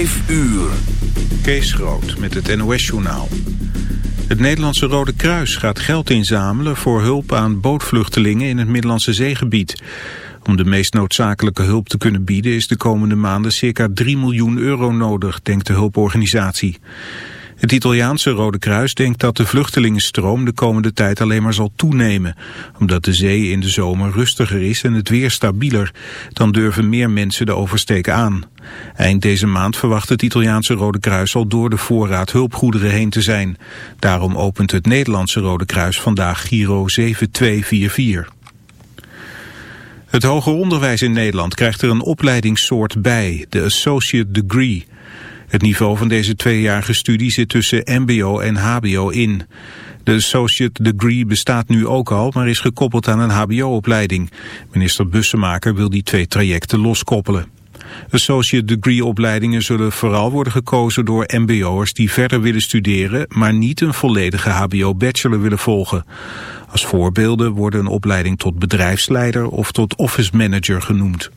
Vijf uur. Kees Groot met het NOS-journaal. Het Nederlandse Rode Kruis gaat geld inzamelen voor hulp aan bootvluchtelingen in het Middellandse zeegebied. Om de meest noodzakelijke hulp te kunnen bieden is de komende maanden circa 3 miljoen euro nodig, denkt de hulporganisatie. Het Italiaanse Rode Kruis denkt dat de vluchtelingenstroom de komende tijd alleen maar zal toenemen. Omdat de zee in de zomer rustiger is en het weer stabieler. Dan durven meer mensen de oversteken aan. Eind deze maand verwacht het Italiaanse Rode Kruis al door de voorraad hulpgoederen heen te zijn. Daarom opent het Nederlandse Rode Kruis vandaag Giro 7244. Het hoger onderwijs in Nederland krijgt er een opleidingssoort bij, de Associate Degree. Het niveau van deze tweejarige studie zit tussen mbo en hbo in. De associate degree bestaat nu ook al, maar is gekoppeld aan een hbo-opleiding. Minister Bussemaker wil die twee trajecten loskoppelen. Associate degree opleidingen zullen vooral worden gekozen door mbo'ers die verder willen studeren, maar niet een volledige hbo-bachelor willen volgen. Als voorbeelden worden een opleiding tot bedrijfsleider of tot office manager genoemd.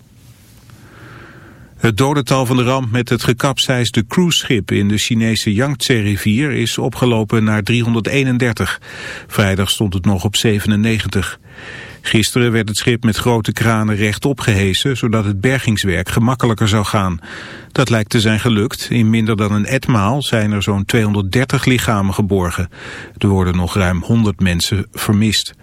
Het dodental van de ramp met het gekapseisde cruiseschip in de Chinese Yangtze-rivier is opgelopen naar 331. Vrijdag stond het nog op 97. Gisteren werd het schip met grote kranen rechtop gehesen, zodat het bergingswerk gemakkelijker zou gaan. Dat lijkt te zijn gelukt. In minder dan een etmaal zijn er zo'n 230 lichamen geborgen. Er worden nog ruim 100 mensen vermist.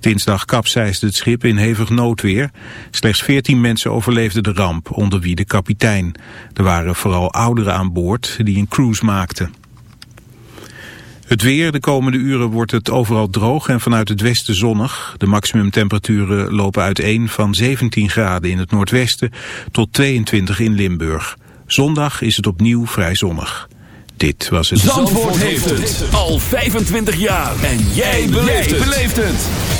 Dinsdag kapseisde het schip in hevig noodweer. Slechts 14 mensen overleefden de ramp, onder wie de kapitein. Er waren vooral ouderen aan boord die een cruise maakten. Het weer, de komende uren wordt het overal droog en vanuit het westen zonnig. De maximumtemperaturen lopen uiteen van 17 graden in het noordwesten tot 22 in Limburg. Zondag is het opnieuw vrij zonnig. Dit was het... Zandvoort, heeft het al 25 jaar. En jij beleeft het.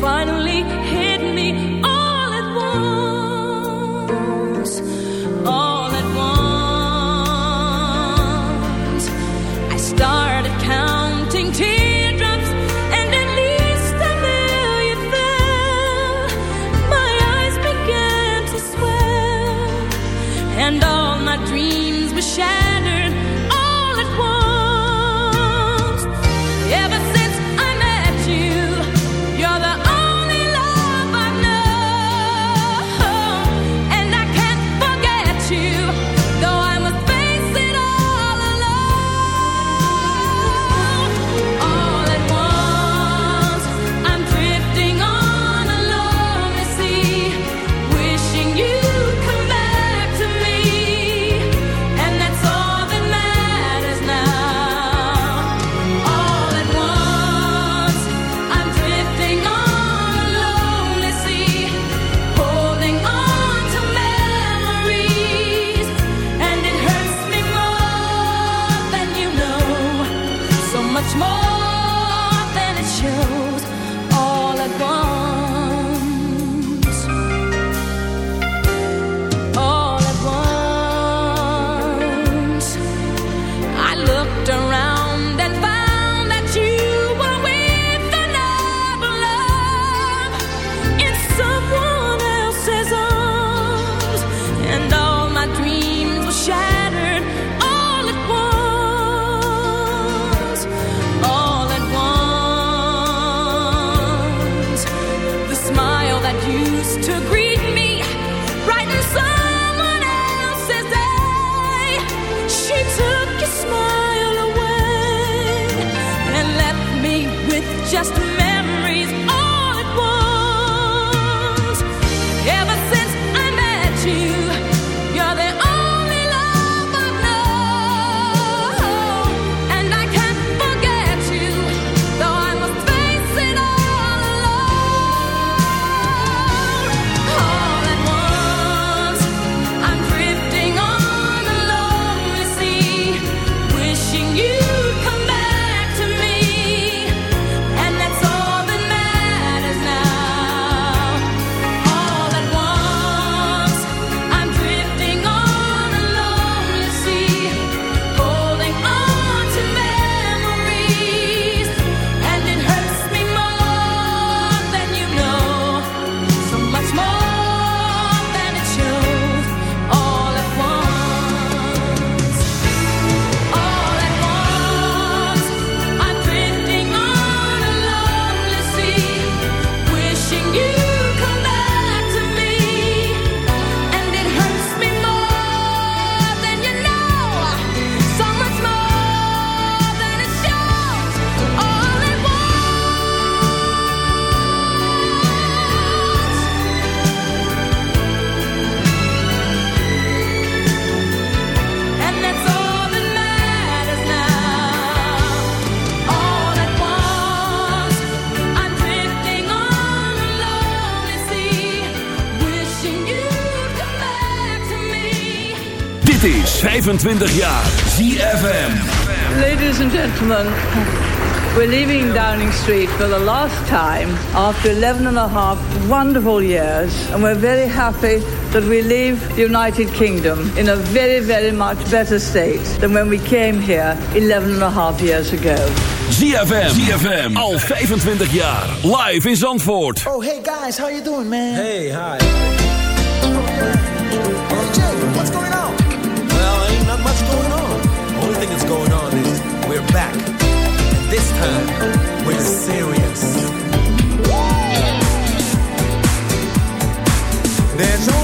finally hit me. just 25 jaar ZFM. Ladies and gentlemen, we're leaving Downing Street for the last time after 11 and a half wonderful years. And we're very happy that we leave the United Kingdom in a very, very much better state than when we came here 11 and a half years ago. ZFM, ZFM, al 25 jaar, live in Zandvoort. Oh, hey guys, how you doing, man? Hey, hi. Back. This time, we're serious. There's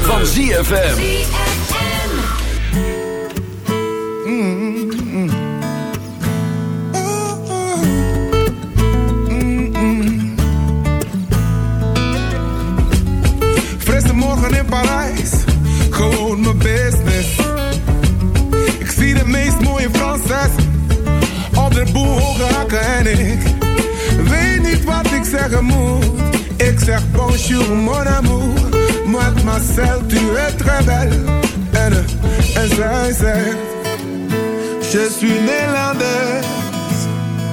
Van ZFM. Frisse morgen in Parijs, gewoon mijn business. Ik zie de meest mooie Franses op de boel hoge en ik weet niet wat ik zeggen moet. Ik zeg bonjour mon amour, mademoiselle tu es très belle. En zij zegt, je suis Nederlands.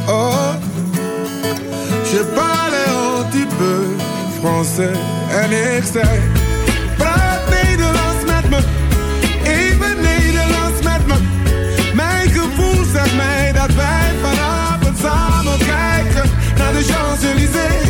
Oh, je parle un petit peu français. En ik zei Praat Nederlands met me, even Nederlands met me. Mijn gevoel zegt mij dat wij vanavond samen kijken Naar de Champs-Élysées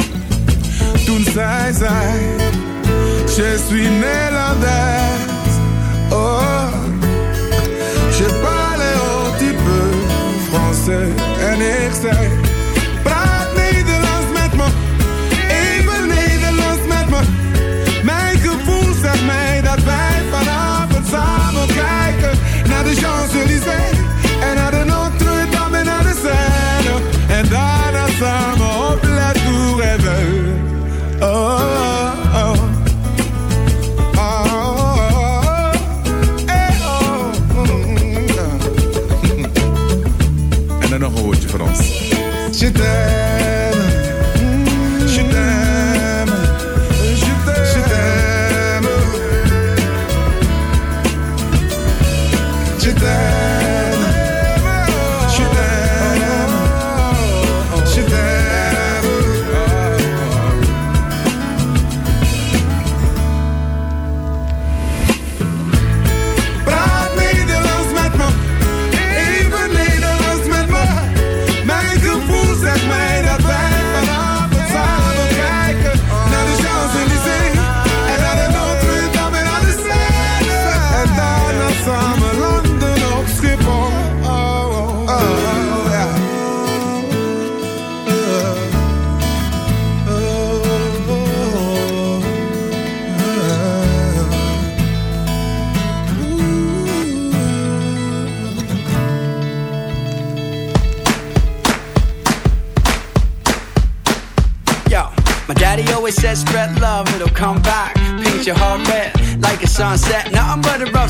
Je suis Nederlands. Oh, je parle un petit peu français. En ik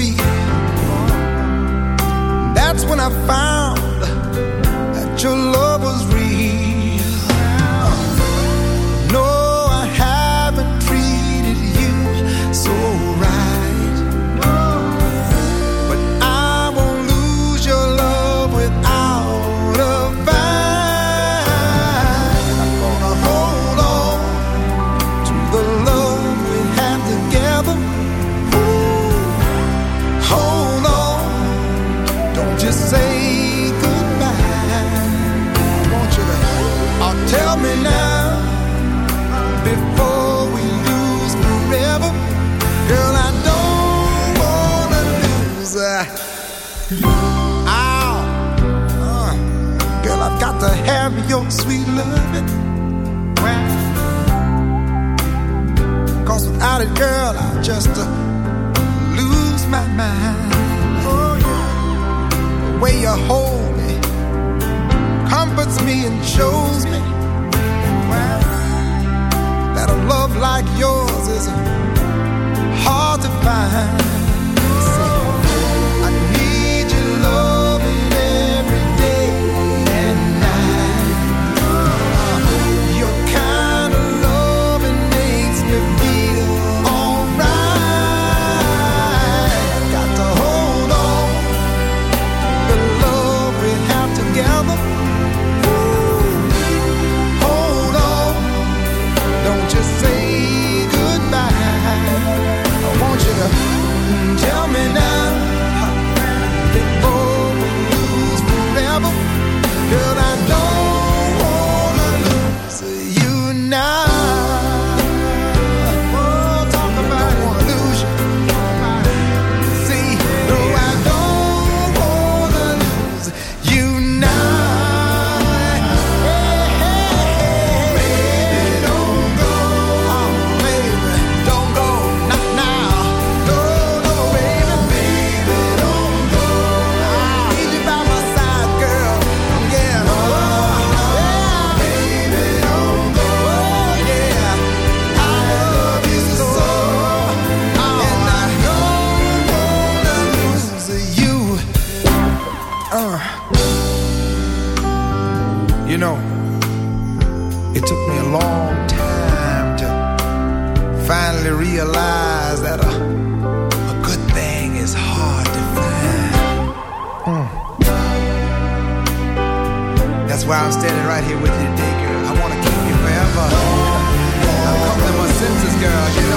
feet. That's when I find just to lose my mind. Oh, yeah. The way you hold me comforts me and shows me wow, that a love like yours is hard to find. Girl, I don't why I'm standing right here with you today, girl. I want to keep you forever. I'm coming to my senses, girl.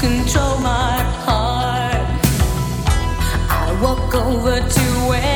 Control my heart. I walk over to where